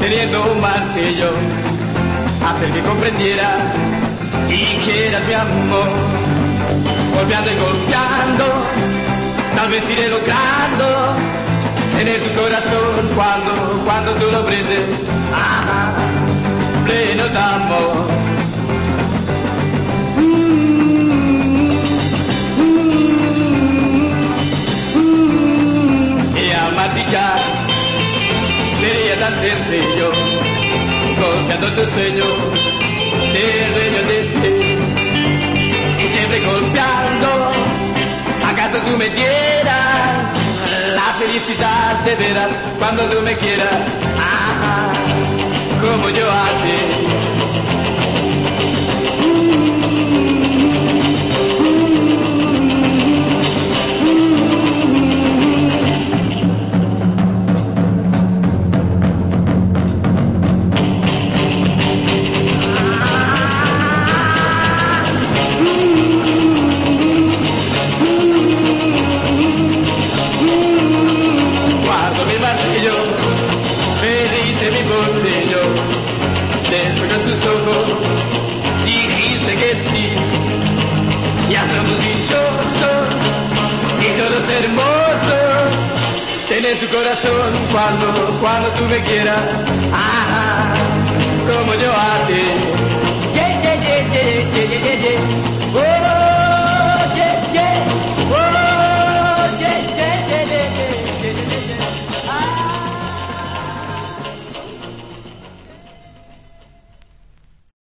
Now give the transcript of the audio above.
teniendo un martillo, hacer que comprendiera y que eras mi amor. Golpeando y golpeando, tal vez iré logrando tener tu corazón cuando, cuando tú lo brindes, ah, pleno de amor. Tan sencillo, golpeando tu sueño, ser dueño de ti. Y siempre golpeando, acaso tú me dieras la felicidad de veras cuando tú me quieras, ah, como yo a ti. mi bolsillo, despegan tus ojos, dijiste que sí, ya somos dichosos y todos hermosos, tienes tu corazón cuando, cuando tú me quieras, ah, como yo a ti.